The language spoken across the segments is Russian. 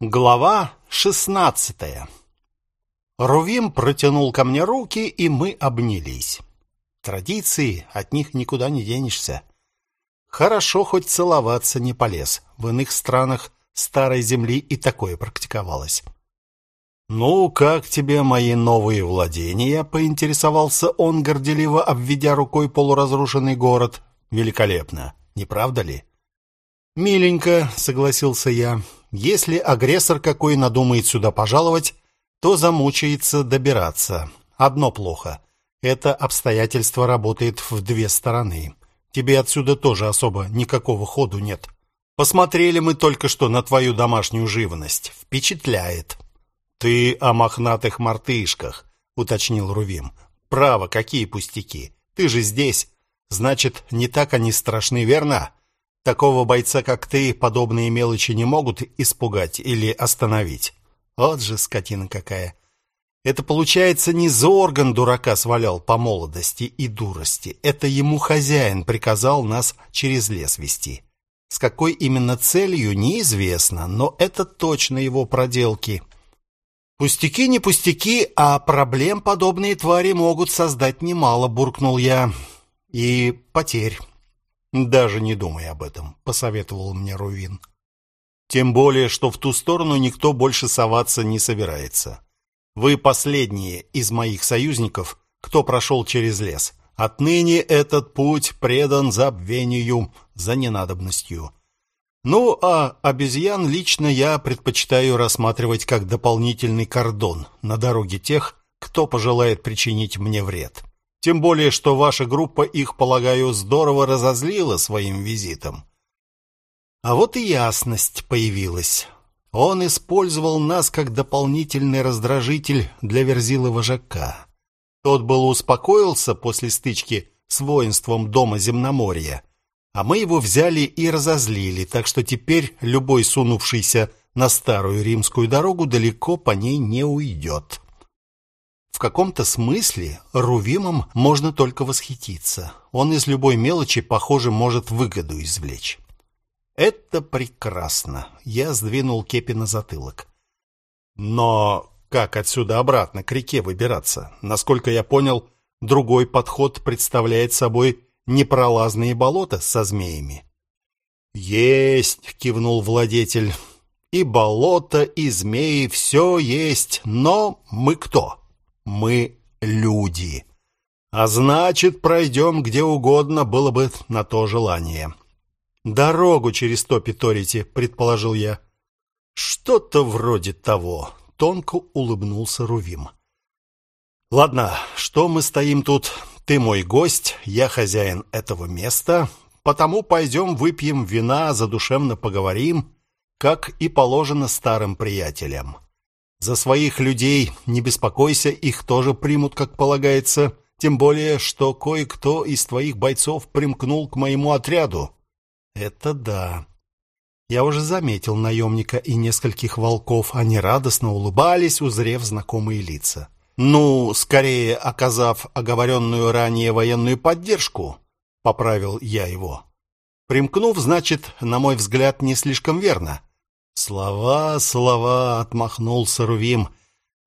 Глава шестнадцатая. Рувим протянул ко мне руки, и мы обнялись. Традиции, от них никуда не денешься. Хорошо хоть целоваться не полез. В иных странах старой земли и такое практиковалось. «Ну, как тебе мои новые владения?» — поинтересовался он, горделиво обведя рукой полуразрушенный город. «Великолепно, не правда ли?» «Миленько», — согласился я. «Если агрессор какой надумает сюда пожаловать, то замучается добираться. Одно плохо. Это обстоятельство работает в две стороны. Тебе отсюда тоже особо никакого ходу нет. Посмотрели мы только что на твою домашнюю живность. Впечатляет». «Ты о мохнатых мартышках», — уточнил Рувим. «Право, какие пустяки. Ты же здесь. Значит, не так они страшны, верно?» Такого бойца, как ты, подобные мелочи не могут испугать или остановить. Вот же скотина какая. Это, получается, не Зорган дурака свалял по молодости и дурости. Это ему хозяин приказал нас через лес вести. С какой именно целью, неизвестно, но это точно его проделки. Пустяки не пустяки, а проблем подобные твари могут создать немало, буркнул я. И потерь. Даже не думай об этом, посоветовал мне Рувин. Тем более, что в ту сторону никто больше соваться не собирается. Вы последние из моих союзников, кто прошел через лес. Отныне этот путь предан забвению за ненадобностью. Ну, а обезьян лично я предпочитаю рассматривать как дополнительный кордон на дороге тех, кто пожелает причинить мне вред. Тем более, что ваша группа их, полагаю, здорово разозлила своим визитом. А вот и ясность появилась. Он использовал нас как дополнительный раздражитель для верзилы вожака. Тот был успокоился после стычки с воинством дома Земноморья, а мы его взяли и разозлили, так что теперь любой сунувшийся на старую римскую дорогу далеко по ней не уйдет. В каком-то смысле Рувимом можно только восхититься. Он из любой мелочи, похоже, может выгоду извлечь. Это прекрасно. Я сдвинул кепи на затылок. Но как отсюда обратно к реке выбираться? Насколько я понял, другой подход представляет собой непролазные болота со змеями. Есть, кивнул владетель. И болото, и змеи все есть, но мы кто? Мы люди. А значит, пройдем где угодно, было бы на то желание. Дорогу через то Торите, предположил я. Что-то вроде того, тонко улыбнулся Рувим. Ладно, что мы стоим тут? Ты мой гость, я хозяин этого места, потому пойдем выпьем вина, задушевно поговорим, как и положено старым приятелям. За своих людей не беспокойся, их тоже примут, как полагается, тем более, что кое-кто из твоих бойцов примкнул к моему отряду. Это да. Я уже заметил наемника и нескольких волков, они радостно улыбались, узрев знакомые лица. Ну, скорее оказав оговоренную ранее военную поддержку, поправил я его. Примкнув, значит, на мой взгляд, не слишком верно. Слова, слова, отмахнулся Рувим.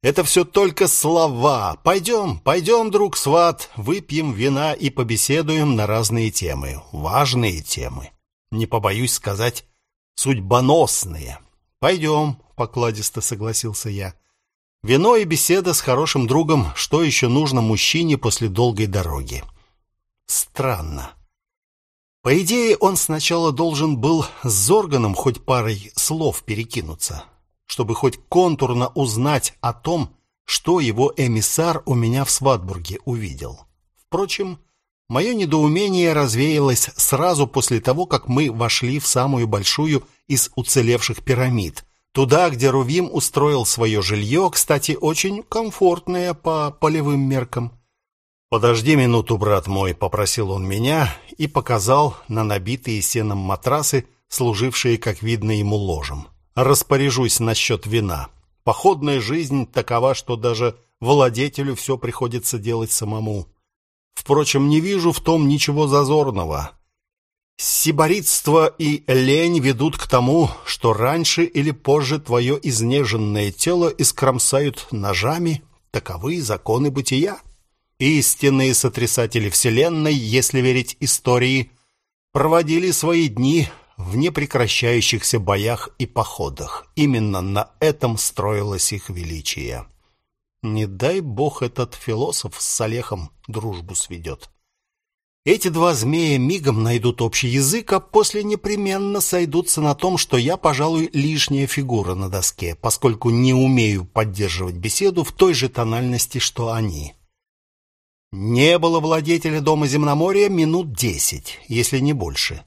Это все только слова. Пойдем, пойдем, друг сват, выпьем вина и побеседуем на разные темы, важные темы. Не побоюсь сказать, судьбоносные. Пойдем, покладисто согласился я. Вино и беседа с хорошим другом, что еще нужно мужчине после долгой дороги? Странно. По идее, он сначала должен был с Зорганом хоть парой слов перекинуться, чтобы хоть контурно узнать о том, что его эмиссар у меня в Сватбурге увидел. Впрочем, мое недоумение развеялось сразу после того, как мы вошли в самую большую из уцелевших пирамид, туда, где Рувим устроил свое жилье, кстати, очень комфортное по полевым меркам. «Подожди минуту, брат мой», — попросил он меня и показал на набитые сеном матрасы, служившие, как видно, ему ложем. «Распоряжусь насчет вина. Походная жизнь такова, что даже владетелю все приходится делать самому. Впрочем, не вижу в том ничего зазорного. Сиборитство и лень ведут к тому, что раньше или позже твое изнеженное тело искромсают ножами. Таковы законы бытия. Истинные сотрясатели Вселенной, если верить истории, проводили свои дни в непрекращающихся боях и походах. Именно на этом строилось их величие. Не дай бог этот философ с Олехом дружбу сведет. Эти два змея мигом найдут общий язык, а после непременно сойдутся на том, что я, пожалуй, лишняя фигура на доске, поскольку не умею поддерживать беседу в той же тональности, что они. Не было владетеля дома земноморья минут десять, если не больше.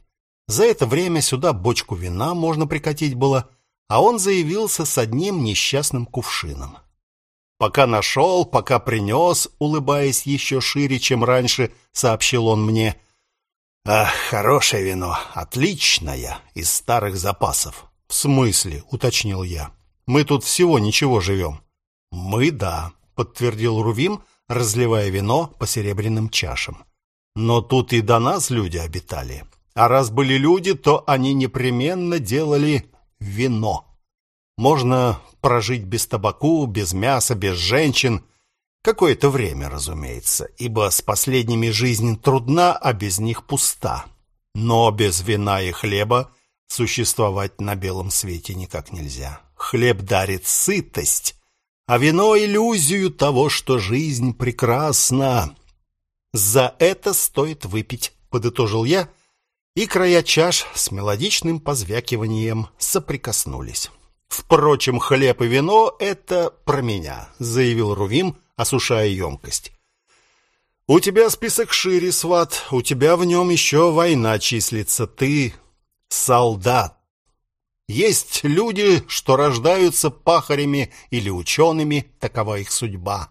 За это время сюда бочку вина можно прикатить было, а он заявился с одним несчастным кувшином. Пока нашел, пока принес, улыбаясь еще шире, чем раньше, сообщил он мне. «Ах, хорошее вино, отличное, из старых запасов». «В смысле?» — уточнил я. «Мы тут всего ничего живем». «Мы — да», — подтвердил Рувим, разливая вино по серебряным чашам. Но тут и до нас люди обитали. А раз были люди, то они непременно делали вино. Можно прожить без табаку, без мяса, без женщин. Какое-то время, разумеется, ибо с последними жизнь трудна, а без них пуста. Но без вина и хлеба существовать на белом свете никак нельзя. Хлеб дарит сытость, а вино иллюзию того, что жизнь прекрасна. За это стоит выпить, подытожил я, и края чаш с мелодичным позвякиванием соприкоснулись. Впрочем, хлеб и вино это про меня, заявил Рувим, осушая емкость. У тебя список шире, сват, у тебя в нем еще война числится, ты солдат. Есть люди, что рождаются пахарями или учеными, такова их судьба.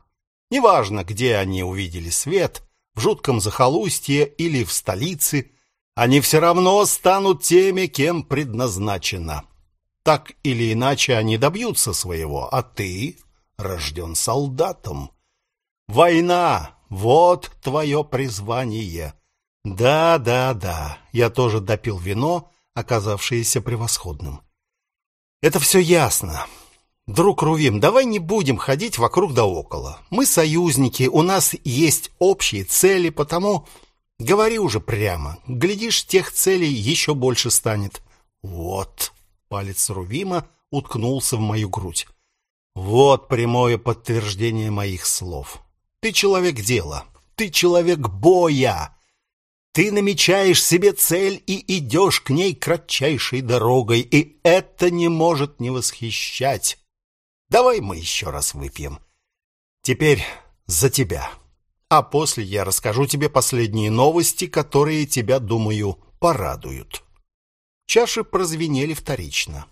Неважно, где они увидели свет, в жутком захолустье или в столице, они все равно станут теми, кем предназначено. Так или иначе они добьются своего, а ты рожден солдатом. Война — вот твое призвание. Да, да, да, я тоже допил вино, оказавшееся превосходным. Это все ясно. Друг Рувим, давай не будем ходить вокруг да около. Мы союзники, у нас есть общие цели, потому говори уже прямо. Глядишь, тех целей еще больше станет. Вот. Палец Рувима уткнулся в мою грудь. Вот прямое подтверждение моих слов. Ты человек дела. Ты человек боя. Ты намечаешь себе цель и идешь к ней кратчайшей дорогой, и это не может не восхищать. Давай мы еще раз выпьем. Теперь за тебя. А после я расскажу тебе последние новости, которые тебя, думаю, порадуют. Чаши прозвенели вторично.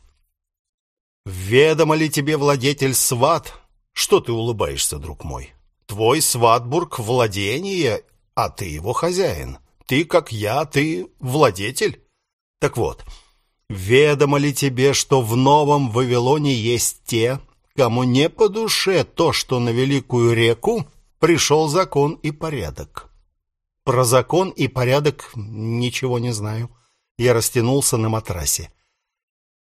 Ведомо ли тебе, владетель сват? Что ты улыбаешься, друг мой? Твой сватбург владение, а ты его хозяин. Ты, как я, ты владетель. Так вот, ведомо ли тебе, что в Новом Вавилоне есть те, кому не по душе то, что на великую реку пришел закон и порядок? Про закон и порядок ничего не знаю. Я растянулся на матрасе.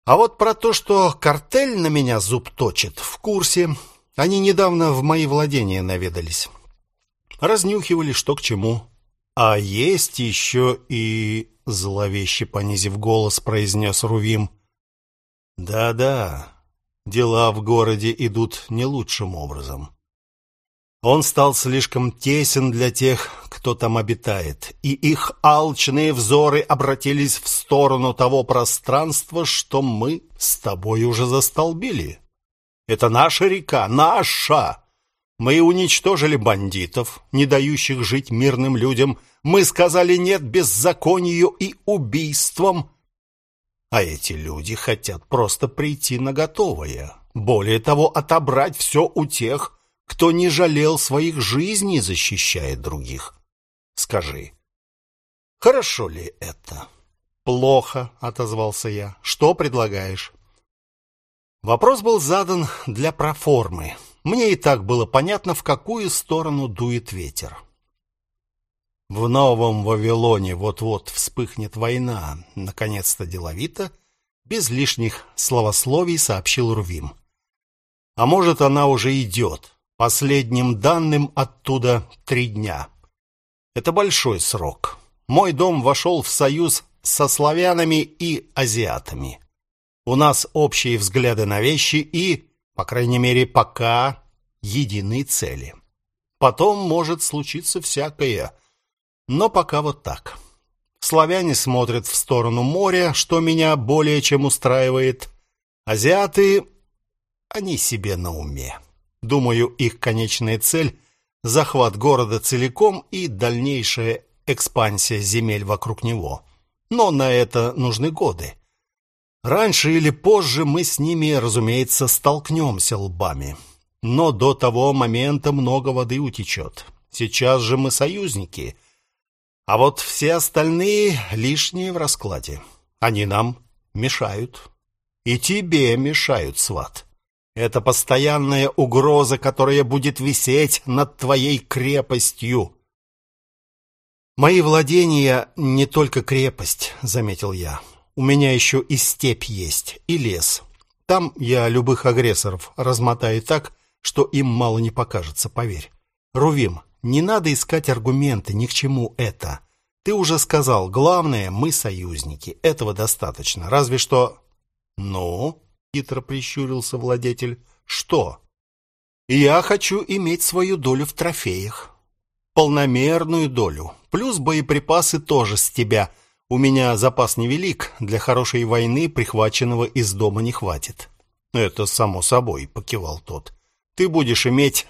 А вот про то, что картель на меня зуб точит, в курсе. Они недавно в мои владения наведались. Разнюхивали, что к чему. А есть еще и зловеще понизив голос, произнес Рувим. Да-да. Дела в городе идут не лучшим образом. Он стал слишком тесен для тех, кто там обитает, и их алчные взоры обратились в сторону того пространства, что мы с тобой уже застолбили. Это наша река, наша. Мы уничтожили бандитов, не дающих жить мирным людям. Мы сказали нет беззаконию и убийствам. А эти люди хотят просто прийти на готовое. Более того, отобрать все у тех, кто не жалел своих жизней, защищая других. Скажи, хорошо ли это? Плохо, отозвался я. Что предлагаешь? Вопрос был задан для проформы. Мне и так было понятно, в какую сторону дует ветер. В Новом Вавилоне вот-вот вспыхнет война. Наконец-то деловито, без лишних словословий сообщил Рувим. А может, она уже идет. Последним данным оттуда три дня. Это большой срок. Мой дом вошел в союз со славянами и азиатами. У нас общие взгляды на вещи и, по крайней мере, пока единые цели. Потом может случиться всякое, но пока вот так. Славяне смотрят в сторону моря, что меня более чем устраивает. Азиаты они себе на уме. Думаю, их конечная цель захват города целиком и дальнейшая экспансия земель вокруг него. Но на это нужны годы. Раньше или позже мы с ними, разумеется, столкнемся лбами. Но до того момента много воды утечет. Сейчас же мы союзники. А вот все остальные лишние в раскладе. Они нам мешают. И тебе мешают, сват. Это постоянная угроза, которая будет висеть над твоей крепостью. Мои владения не только крепость, заметил я. У меня еще и степь есть, и лес. Там я любых агрессоров размотаю так, что им мало не покажется, поверь. Рувим, не надо искать аргументы, ни к чему это. Ты уже сказал, главное, мы союзники. Этого достаточно. Разве что Ну, хитро прищурился владетель. Что? Я хочу иметь свою долю в трофеях. Полномерную долю. Плюс боеприпасы тоже с тебя. У меня запас невелик, для хорошей войны прихваченного из дома не хватит. Это само собой, покивал тот. Ты будешь иметь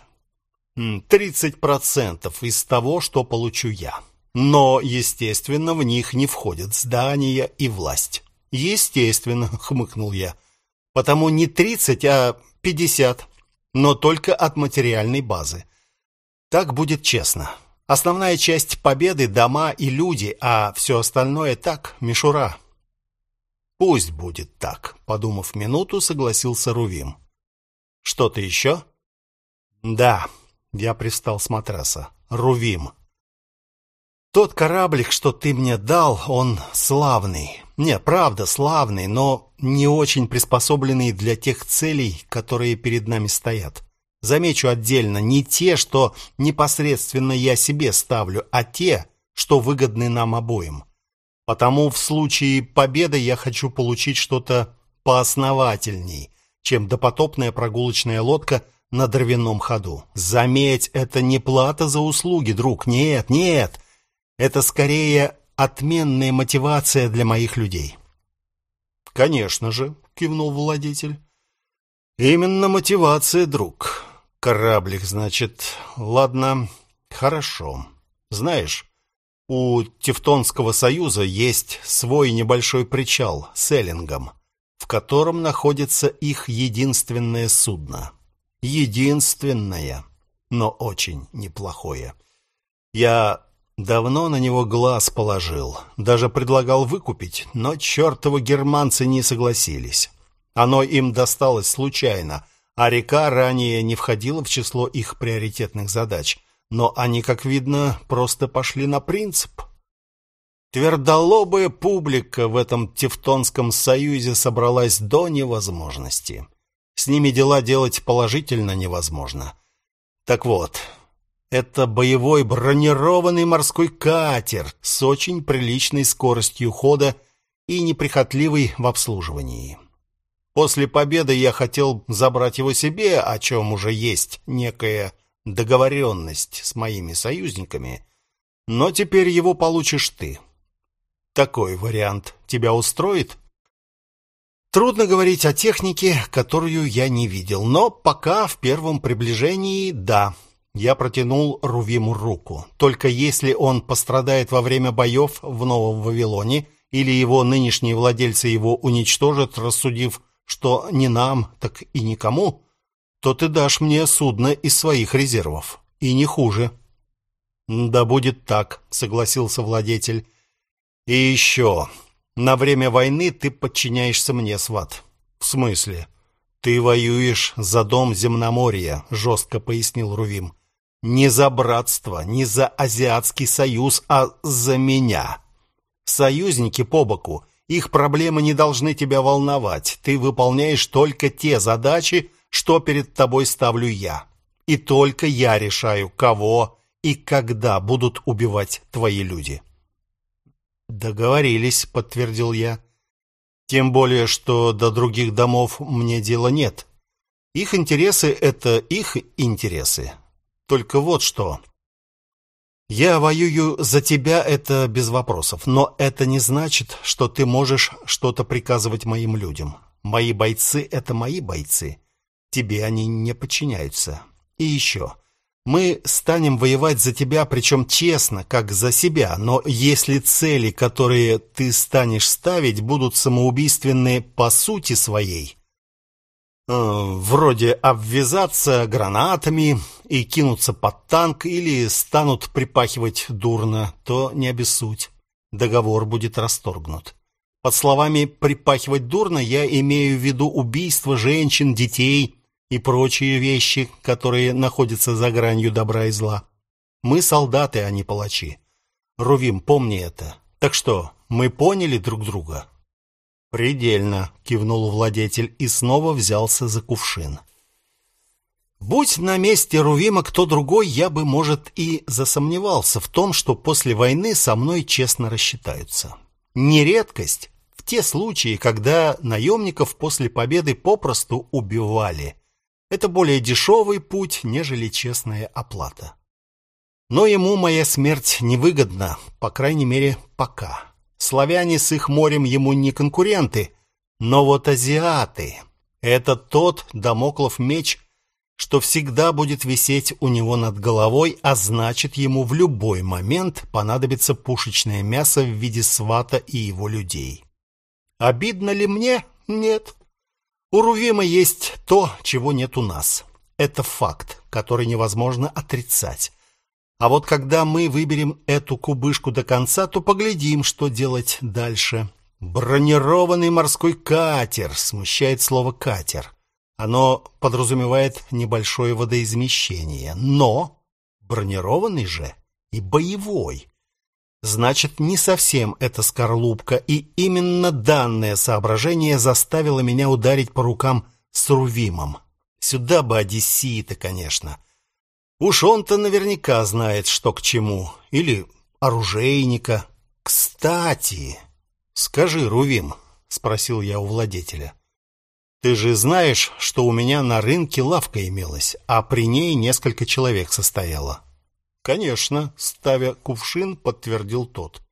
тридцать процентов из того, что получу я. Но, естественно, в них не входят здания и власть. Естественно, хмыкнул я потому не 30, а 50, но только от материальной базы. Так будет честно. Основная часть победы дома и люди, а все остальное так, мишура. Пусть будет так, подумав минуту, согласился Рувим. Что-то еще? Да, я пристал с матраса. Рувим. Тот кораблик, что ты мне дал, он славный. Не, правда, славный, но не очень приспособленный для тех целей, которые перед нами стоят. Замечу отдельно, не те, что непосредственно я себе ставлю, а те, что выгодны нам обоим. Потому в случае победы я хочу получить что-то поосновательней, чем допотопная прогулочная лодка на дровяном ходу. Заметь, это не плата за услуги, друг. Нет, нет. Это скорее отменная мотивация для моих людей. Конечно же, кивнул владетель. Именно мотивация, друг. Кораблик, значит. Ладно, хорошо. Знаешь, у Тевтонского союза есть свой небольшой причал с эллингом, в котором находится их единственное судно. Единственное, но очень неплохое. Я Давно на него глаз положил, даже предлагал выкупить, но чертовы германцы не согласились. Оно им досталось случайно, а река ранее не входила в число их приоритетных задач. Но они, как видно, просто пошли на принцип. Твердолобая публика в этом Тевтонском союзе собралась до невозможности. С ними дела делать положительно невозможно. Так вот, это боевой бронированный морской катер с очень приличной скоростью хода и неприхотливый в обслуживании. После победы я хотел забрать его себе, о чем уже есть некая договоренность с моими союзниками, но теперь его получишь ты. Такой вариант тебя устроит? Трудно говорить о технике, которую я не видел, но пока в первом приближении да. Я протянул Рувиму руку. Только если он пострадает во время боев в Новом Вавилоне или его нынешние владельцы его уничтожат, рассудив, что ни нам, так и никому, то ты дашь мне судно из своих резервов, и не хуже. Да будет так, согласился владетель. И еще, на время войны ты подчиняешься мне, сват. В смысле? Ты воюешь за дом Земноморья, жестко пояснил Рувим. Не за братство, не за Азиатский союз, а за меня. Союзники по боку. Их проблемы не должны тебя волновать. Ты выполняешь только те задачи, что перед тобой ставлю я. И только я решаю, кого и когда будут убивать твои люди. Договорились, подтвердил я. Тем более, что до других домов мне дела нет. Их интересы это их интересы. Только вот что. Я воюю за тебя это без вопросов, но это не значит, что ты можешь что-то приказывать моим людям. Мои бойцы это мои бойцы. Тебе они не подчиняются. И еще. Мы станем воевать за тебя, причем честно, как за себя, но если цели, которые ты станешь ставить, будут самоубийственные по сути своей, вроде обвязаться гранатами и кинуться под танк или станут припахивать дурно, то не обессудь. Договор будет расторгнут. Под словами «припахивать дурно» я имею в виду убийство женщин, детей и прочие вещи, которые находятся за гранью добра и зла. Мы солдаты, а не палачи. Рувим, помни это. Так что, мы поняли друг друга? Предельно, кивнул владетель и снова взялся за кувшин. Будь на месте Рувима кто другой, я бы, может, и засомневался в том, что после войны со мной честно рассчитаются. Не редкость в те случаи, когда наемников после победы попросту убивали. Это более дешевый путь, нежели честная оплата. Но ему моя смерть невыгодна, по крайней мере, пока. Славяне с их морем ему не конкуренты, но вот азиаты — это тот домоклов меч, что всегда будет висеть у него над головой, а значит, ему в любой момент понадобится пушечное мясо в виде свата и его людей. Обидно ли мне? Нет. У Рувима есть то, чего нет у нас. Это факт, который невозможно отрицать. А вот когда мы выберем эту кубышку до конца, то поглядим, что делать дальше. Бронированный морской катер, смущает слово катер. Оно подразумевает небольшое водоизмещение, но бронированный же и боевой. Значит, не совсем это скорлупка, и именно данное соображение заставило меня ударить по рукам с Рувимом. Сюда бы Одиссея-то, конечно. Уж он-то наверняка знает, что к чему. Или оружейника. Кстати, скажи, Рувим, спросил я у владетеля. Ты же знаешь, что у меня на рынке лавка имелась, а при ней несколько человек состояло. Конечно, ставя кувшин, подтвердил тот.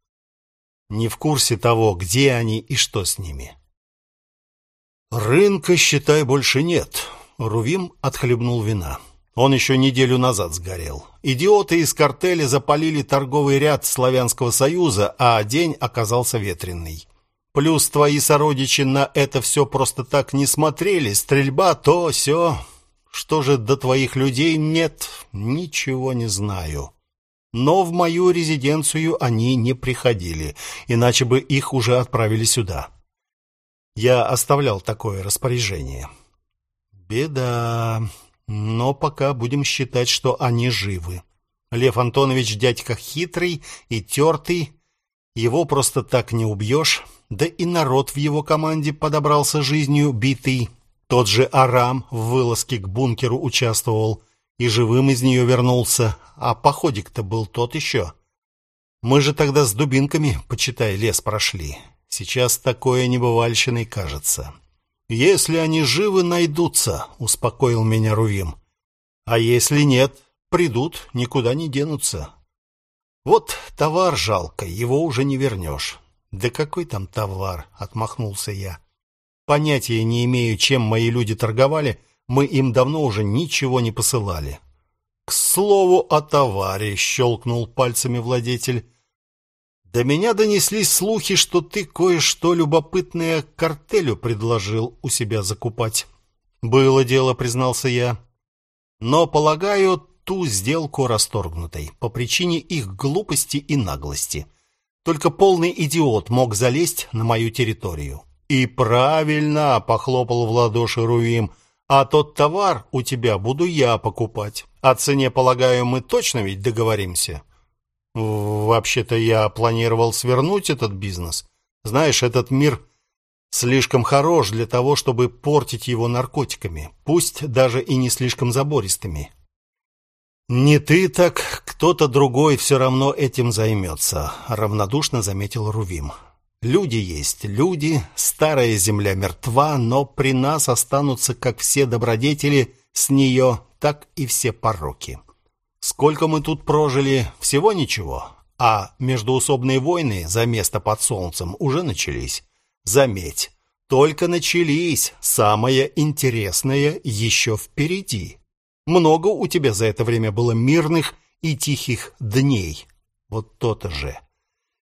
Не в курсе того, где они и что с ними. Рынка, считай, больше нет. Рувим отхлебнул вина. Он еще неделю назад сгорел. Идиоты из картеля запалили торговый ряд Славянского союза, а день оказался ветреный. Плюс твои сородичи на это все просто так не смотрели. Стрельба, то, все. Что же до твоих людей нет, ничего не знаю. Но в мою резиденцию они не приходили, иначе бы их уже отправили сюда. Я оставлял такое распоряжение. Беда. Но пока будем считать, что они живы. Лев Антонович дядька хитрый и тертый. Его просто так не убьешь. Да и народ в его команде подобрался жизнью битый. Тот же Арам в вылазке к бункеру участвовал и живым из нее вернулся, а походик-то был тот еще. Мы же тогда с дубинками, почитай, лес прошли. Сейчас такое небывальщиной кажется. Если они живы, найдутся, успокоил меня Рувим. А если нет, придут, никуда не денутся. Вот товар жалко, его уже не вернешь. Да какой там товар, отмахнулся я. Понятия не имею, чем мои люди торговали, мы им давно уже ничего не посылали. К слову о товаре, щелкнул пальцами владетель. До меня донеслись слухи, что ты кое-что любопытное картелю предложил у себя закупать. Было дело, признался я. Но, полагаю, ту сделку расторгнутой по причине их глупости и наглости. Только полный идиот мог залезть на мою территорию. И правильно, похлопал в ладоши Руим. А тот товар у тебя буду я покупать. О цене, полагаю, мы точно ведь договоримся. Вообще-то я планировал свернуть этот бизнес. Знаешь, этот мир слишком хорош для того, чтобы портить его наркотиками, пусть даже и не слишком забористыми. Не ты, так кто-то другой все равно этим займется», — равнодушно заметил Рувим. Люди есть люди, старая земля мертва, но при нас останутся как все добродетели с нее, так и все пороки. Сколько мы тут прожили, всего ничего, а междуусобные войны за место под солнцем уже начались. Заметь, только начались, самое интересное еще впереди. Много у тебя за это время было мирных и тихих дней. Вот то-то же.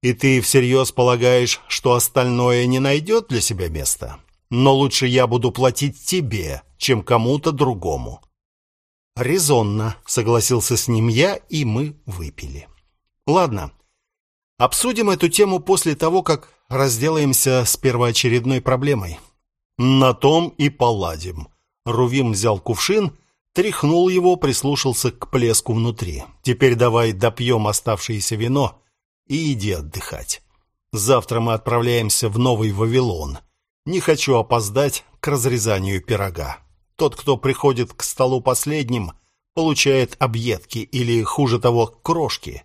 И ты всерьез полагаешь, что остальное не найдет для себя места? Но лучше я буду платить тебе, чем кому-то другому. Резонно, согласился с ним я, и мы выпили. Ладно. Обсудим эту тему после того, как разделаемся с первоочередной проблемой. На том и поладим. Рувим взял кувшин, тряхнул его, прислушался к плеску внутри. Теперь давай допьем оставшееся вино и иди отдыхать. Завтра мы отправляемся в Новый Вавилон. Не хочу опоздать к разрезанию пирога. Тот, кто приходит к столу последним, получает объедки или, хуже того, крошки.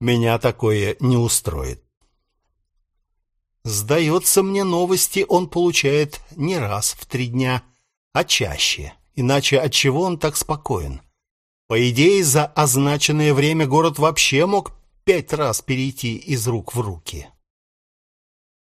Меня такое не устроит. Сдается мне новости он получает не раз в три дня, а чаще. Иначе от чего он так спокоен? По идее, за означенное время город вообще мог пять раз перейти из рук в руки.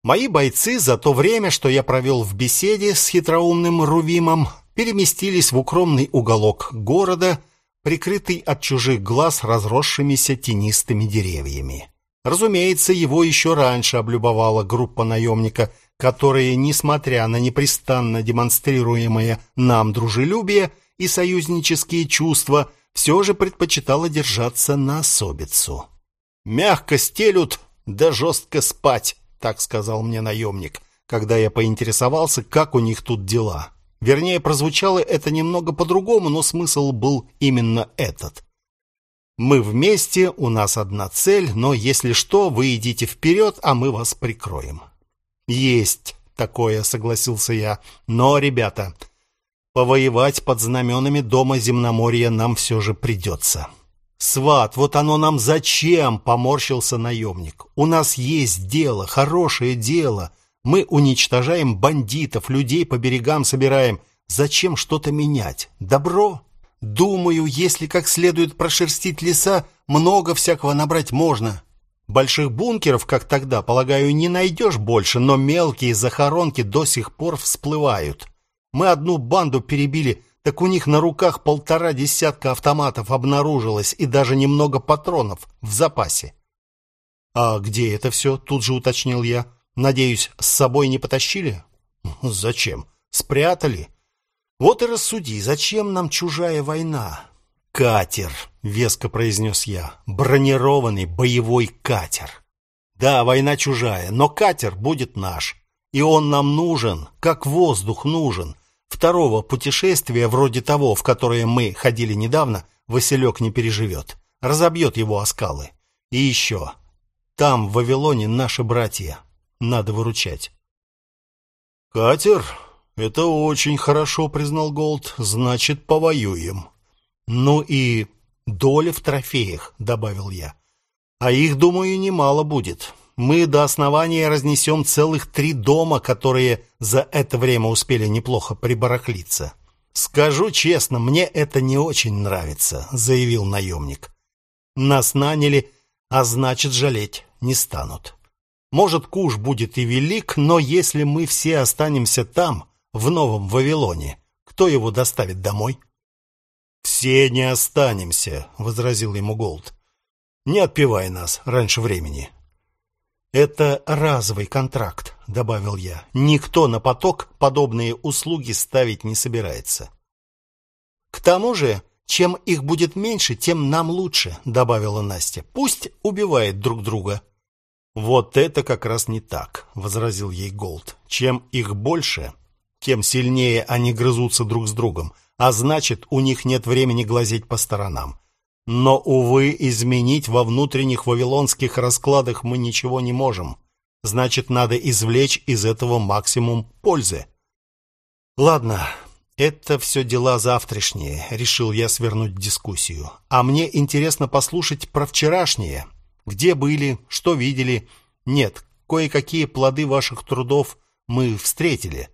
Мои бойцы за то время, что я провел в беседе с хитроумным Рувимом, переместились в укромный уголок города, прикрытый от чужих глаз разросшимися тенистыми деревьями. Разумеется, его еще раньше облюбовала группа наемника, которые, несмотря на непрестанно демонстрируемое нам дружелюбие и союзнические чувства, все же предпочитала держаться на особицу. «Мягко стелют, да жестко спать», — так сказал мне наемник, когда я поинтересовался, как у них тут дела. Вернее, прозвучало это немного по-другому, но смысл был именно этот. Мы вместе, у нас одна цель, но если что, вы идите вперед, а мы вас прикроем. Есть такое, согласился я. Но, ребята, повоевать под знаменами дома Земноморья нам все же придется. Сват, вот оно нам зачем, поморщился наемник. У нас есть дело, хорошее дело. Мы уничтожаем бандитов, людей по берегам собираем. Зачем что-то менять? Добро? Думаю, если как следует прошерстить леса, много всякого набрать можно. Больших бункеров, как тогда, полагаю, не найдешь больше, но мелкие захоронки до сих пор всплывают. Мы одну банду перебили, так у них на руках полтора десятка автоматов обнаружилось и даже немного патронов в запасе. А где это все? Тут же уточнил я. Надеюсь, с собой не потащили? Зачем? Спрятали? Вот и рассуди, зачем нам чужая война? Катер, веско произнес я. Бронированный боевой катер. Да, война чужая, но катер будет наш. И он нам нужен, как воздух нужен. Второго путешествия, вроде того, в которое мы ходили недавно, Василек не переживет. Разобьет его о скалы. И еще. Там, в Вавилоне, наши братья. Надо выручать. «Катер?» «Это очень хорошо», — признал Голд. «Значит, повоюем». «Ну и доля в трофеях», — добавил я. «А их, думаю, немало будет. Мы до основания разнесем целых три дома, которые за это время успели неплохо прибарахлиться». «Скажу честно, мне это не очень нравится», — заявил наемник. «Нас наняли, а значит, жалеть не станут. Может, куш будет и велик, но если мы все останемся там, в Новом Вавилоне. Кто его доставит домой? Все не останемся, возразил ему Голд. Не отпевай нас раньше времени. Это разовый контракт, добавил я. Никто на поток подобные услуги ставить не собирается. К тому же, чем их будет меньше, тем нам лучше, добавила Настя. Пусть убивает друг друга. Вот это как раз не так, возразил ей Голд. Чем их больше, тем сильнее они грызутся друг с другом. а значит, у них нет времени глазеть по сторонам. Но, увы, изменить во внутренних вавилонских раскладах мы ничего не можем. Значит, надо извлечь из этого максимум пользы. Ладно, это все дела завтрашние, решил я свернуть дискуссию. А мне интересно послушать про вчерашнее. Где были, что видели? Нет, кое-какие плоды ваших трудов мы встретили.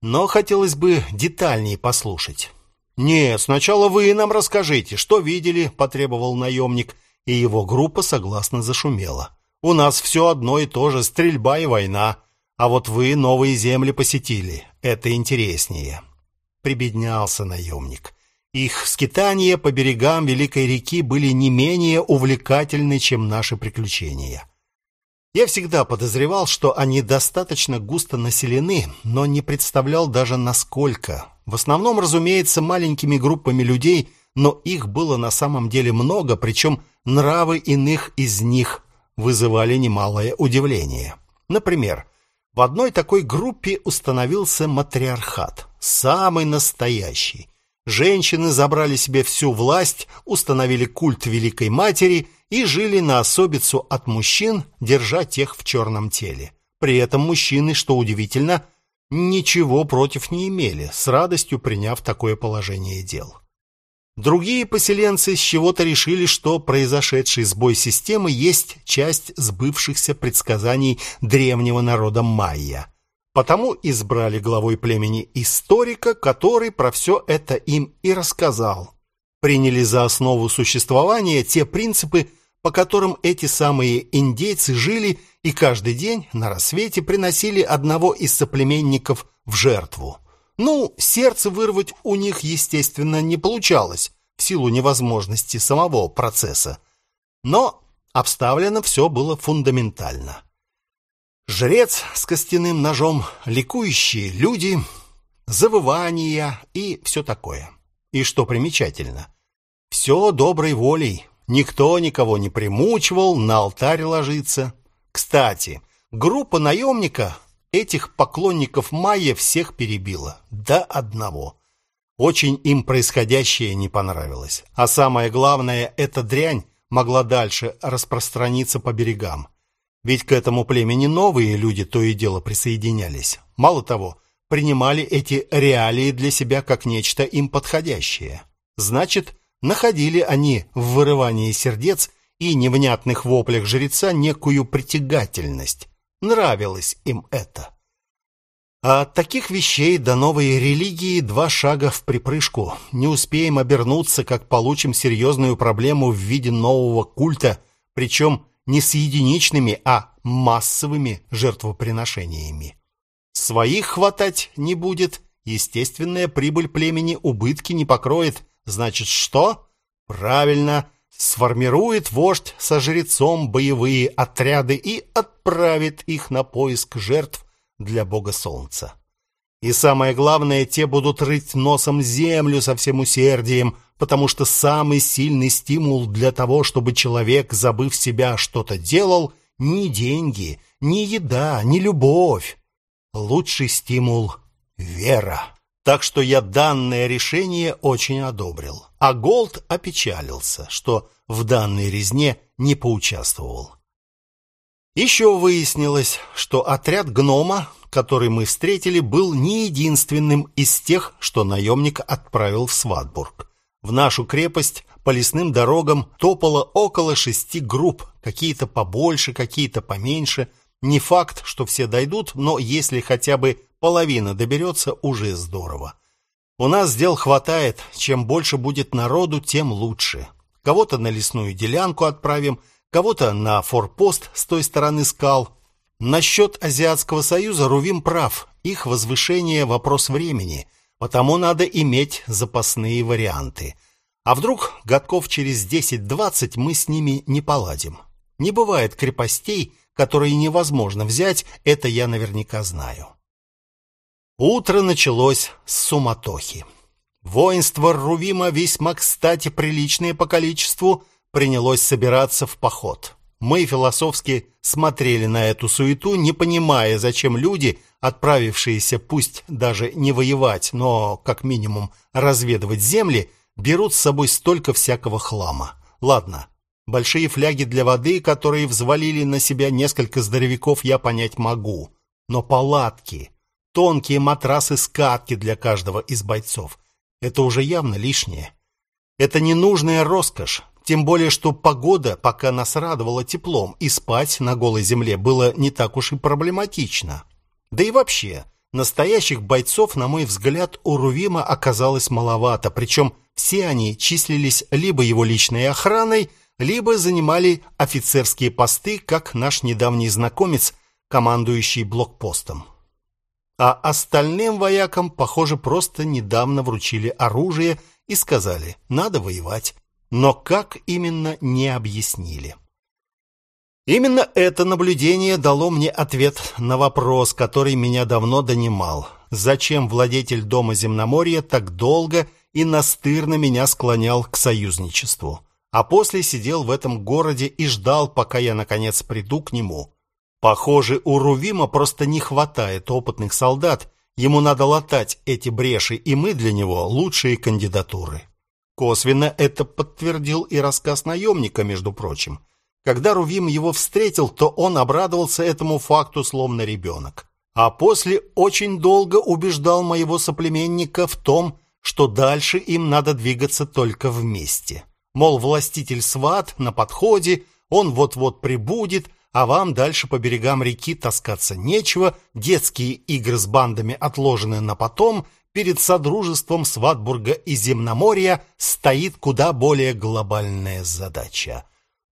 Но хотелось бы детальнее послушать. Нет, сначала вы нам расскажите, что видели, потребовал наемник, и его группа согласно зашумела. У нас все одно и то же, стрельба и война. А вот вы новые земли посетили. Это интереснее прибеднялся наемник. Их скитания по берегам великой реки были не менее увлекательны, чем наши приключения. Я всегда подозревал, что они достаточно густо населены, но не представлял даже насколько. В основном, разумеется, маленькими группами людей, но их было на самом деле много, причем нравы иных из них вызывали немалое удивление. Например, в одной такой группе установился матриархат, самый настоящий. Женщины забрали себе всю власть, установили культ Великой Матери и жили на особицу от мужчин, держа тех в черном теле. При этом мужчины, что удивительно, ничего против не имели, с радостью приняв такое положение дел. Другие поселенцы с чего-то решили, что произошедший сбой системы есть часть сбывшихся предсказаний древнего народа майя. Потому избрали главой племени историка, который про все это им и рассказал. Приняли за основу существования те принципы, по которым эти самые индейцы жили и каждый день на рассвете приносили одного из соплеменников в жертву. Ну, сердце вырвать у них, естественно, не получалось в силу невозможности самого процесса. Но обставлено все было фундаментально. Жрец с костяным ножом, ликующие люди, завывания и все такое. И что примечательно, все доброй волей, никто никого не примучивал, на алтарь ложиться. Кстати, группа наемника этих поклонников майя всех перебила до одного. Очень им происходящее не понравилось. А самое главное, эта дрянь могла дальше распространиться по берегам. Ведь к этому племени новые люди то и дело присоединялись. Мало того, принимали эти реалии для себя как нечто им подходящее. Значит, находили они в вырывании сердец и невнятных воплях жреца некую притягательность. Нравилось им это. А от таких вещей до новой религии два шага в припрыжку. Не успеем обернуться, как получим серьезную проблему в виде нового культа, причем не с единичными, а массовыми жертвоприношениями. Своих хватать не будет, естественная прибыль племени убытки не покроет. Значит, что? Правильно, сформирует вождь со жрецом боевые отряды и отправит их на поиск жертв для бога солнца. И самое главное, те будут рыть носом землю со всем усердием, потому что самый сильный стимул для того, чтобы человек, забыв себя, что-то делал, не деньги, не еда, не любовь. Лучший стимул — вера. Так что я данное решение очень одобрил. А Голд опечалился, что в данной резне не поучаствовал. Еще выяснилось, что отряд гнома, который мы встретили, был не единственным из тех, что наемник отправил в Сватбург. В нашу крепость по лесным дорогам топало около шести групп, какие-то побольше, какие-то поменьше. Не факт, что все дойдут, но если хотя бы половина доберется, уже здорово. У нас дел хватает, чем больше будет народу, тем лучше. Кого-то на лесную делянку отправим, кого-то на форпост с той стороны скал. Насчет Азиатского союза Рувим прав. Их возвышение вопрос времени, потому надо иметь запасные варианты. А вдруг годков через 10-20 мы с ними не поладим? Не бывает крепостей, которые невозможно взять, это я наверняка знаю. Утро началось с суматохи. Воинство Рувима весьма кстати приличное по количеству принялось собираться в поход. Мы философски смотрели на эту суету, не понимая, зачем люди, отправившиеся пусть даже не воевать, но как минимум разведывать земли, берут с собой столько всякого хлама. Ладно, большие фляги для воды, которые взвалили на себя несколько здоровяков, я понять могу. Но палатки, тонкие матрасы-скатки для каждого из бойцов — это уже явно лишнее. Это ненужная роскошь, тем более, что погода пока нас радовала теплом, и спать на голой земле было не так уж и проблематично. Да и вообще, настоящих бойцов, на мой взгляд, у Рувима оказалось маловато, причем все они числились либо его личной охраной, либо занимали офицерские посты, как наш недавний знакомец, командующий блокпостом. А остальным воякам, похоже, просто недавно вручили оружие и сказали «надо воевать» но как именно не объяснили. Именно это наблюдение дало мне ответ на вопрос, который меня давно донимал. Зачем владетель дома Земноморья так долго и настырно меня склонял к союзничеству? А после сидел в этом городе и ждал, пока я наконец приду к нему. Похоже, у Рувима просто не хватает опытных солдат. Ему надо латать эти бреши, и мы для него лучшие кандидатуры. Косвенно это подтвердил и рассказ наемника, между прочим. Когда Рувим его встретил, то он обрадовался этому факту словно ребенок. А после очень долго убеждал моего соплеменника в том, что дальше им надо двигаться только вместе. Мол, властитель сват на подходе, он вот-вот прибудет, а вам дальше по берегам реки таскаться нечего, детские игры с бандами отложены на потом – перед Содружеством Сватбурга и Земноморья стоит куда более глобальная задача.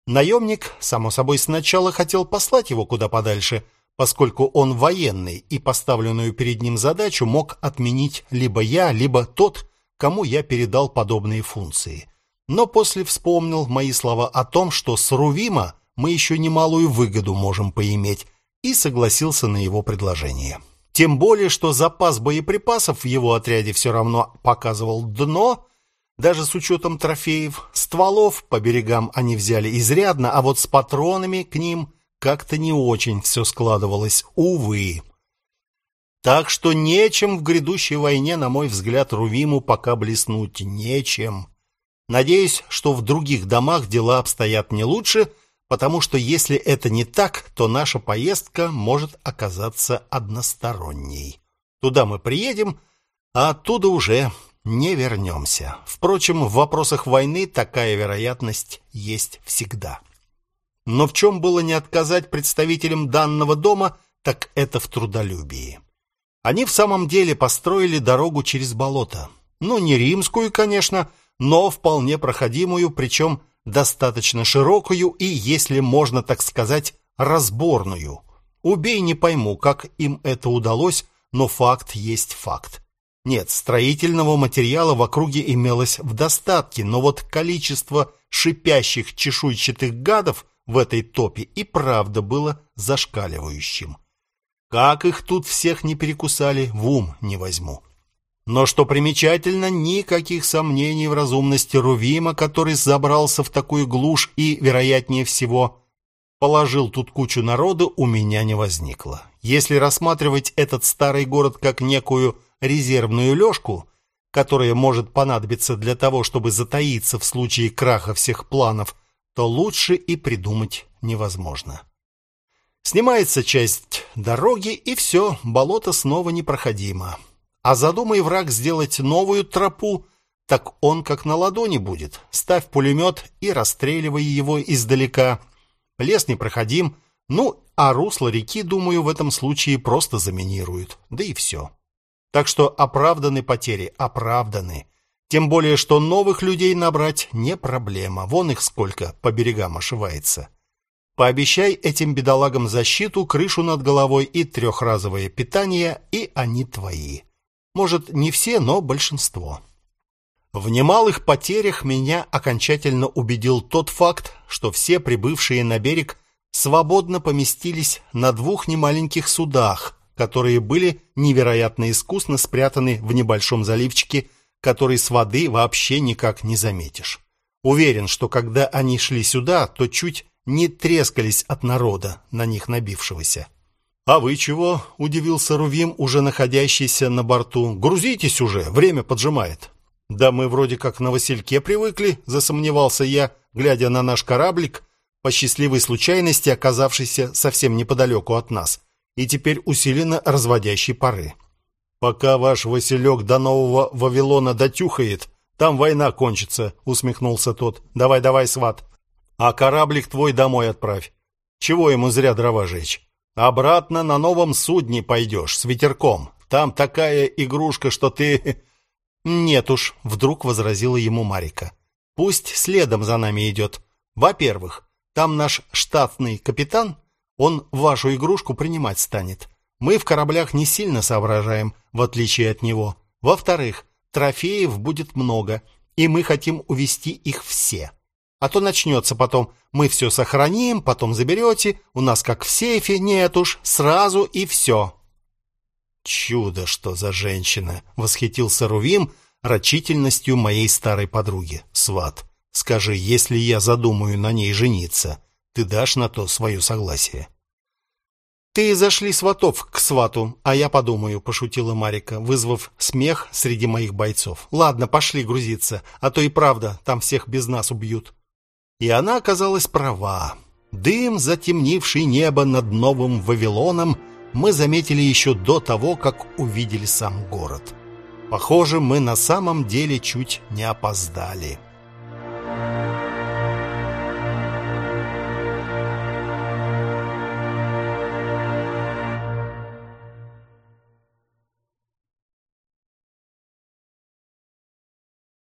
Наемник, само собой, сначала хотел послать его куда подальше, поскольку он военный, и поставленную перед ним задачу мог отменить либо я, либо тот, кому я передал подобные функции. Но после вспомнил мои слова о том, что с Рувима мы еще немалую выгоду можем поиметь, и согласился на его предложение. Тем более, что запас боеприпасов в его отряде все равно показывал дно, даже с учетом трофеев. Стволов по берегам они взяли изрядно, а вот с патронами к ним как-то не очень все складывалось, увы. Так что нечем в грядущей войне, на мой взгляд, Рувиму пока блеснуть нечем. Надеюсь, что в других домах дела обстоят не лучше – потому что если это не так, то наша поездка может оказаться односторонней. Туда мы приедем, а оттуда уже не вернемся. Впрочем, в вопросах войны такая вероятность есть всегда. Но в чем было не отказать представителям данного дома, так это в трудолюбии. Они в самом деле построили дорогу через болото. Ну, не римскую, конечно, но вполне проходимую, причем достаточно широкую и, если можно так сказать, разборную. Убей не пойму, как им это удалось, но факт есть факт. Нет, строительного материала в округе имелось в достатке, но вот количество шипящих чешуйчатых гадов в этой топе и правда было зашкаливающим. Как их тут всех не перекусали, в ум не возьму. Но что примечательно, никаких сомнений в разумности Рувима, который забрался в такую глушь и, вероятнее всего, положил тут кучу народу, у меня не возникло. Если рассматривать этот старый город как некую резервную лёжку, которая может понадобиться для того, чтобы затаиться в случае краха всех планов, то лучше и придумать невозможно. Снимается часть дороги, и все, болото снова непроходимо. А задумай враг сделать новую тропу, так он как на ладони будет. Ставь пулемет и расстреливай его издалека. Лес непроходим, ну, а русло реки, думаю, в этом случае просто заминируют. Да и все. Так что оправданы потери, оправданы. Тем более, что новых людей набрать не проблема. Вон их сколько по берегам ошивается. Пообещай этим бедолагам защиту, крышу над головой и трехразовое питание, и они твои. Может, не все, но большинство. В немалых потерях меня окончательно убедил тот факт, что все прибывшие на берег свободно поместились на двух немаленьких судах, которые были невероятно искусно спрятаны в небольшом заливчике, который с воды вообще никак не заметишь. Уверен, что когда они шли сюда, то чуть не трескались от народа, на них набившегося. «А вы чего?» — удивился Рувим, уже находящийся на борту. «Грузитесь уже, время поджимает». «Да мы вроде как на Васильке привыкли», — засомневался я, глядя на наш кораблик, по счастливой случайности оказавшийся совсем неподалеку от нас, и теперь усиленно разводящий пары. «Пока ваш Василек до нового Вавилона дотюхает, там война кончится», — усмехнулся тот. «Давай, давай, сват. А кораблик твой домой отправь. Чего ему зря дрова жечь? Обратно на новом судне пойдешь, с ветерком. Там такая игрушка, что ты...» «Нет уж», — вдруг возразила ему Марика. «Пусть следом за нами идет. Во-первых, там наш штатный капитан, он вашу игрушку принимать станет. Мы в кораблях не сильно соображаем, в отличие от него. Во-вторых, трофеев будет много, и мы хотим увести их все. А то начнется потом, мы все сохраним, потом заберете, у нас как в сейфе, нет уж, сразу и все. Чудо, что за женщина, восхитился Рувим рачительностью моей старой подруги, сват. Скажи, если я задумаю на ней жениться, ты дашь на то свое согласие? «Ты зашли сватов к свату, а я подумаю», — пошутила Марика, вызвав смех среди моих бойцов. «Ладно, пошли грузиться, а то и правда, там всех без нас убьют». И она оказалась права. Дым, затемнивший небо над Новым Вавилоном, мы заметили еще до того, как увидели сам город. Похоже, мы на самом деле чуть не опоздали.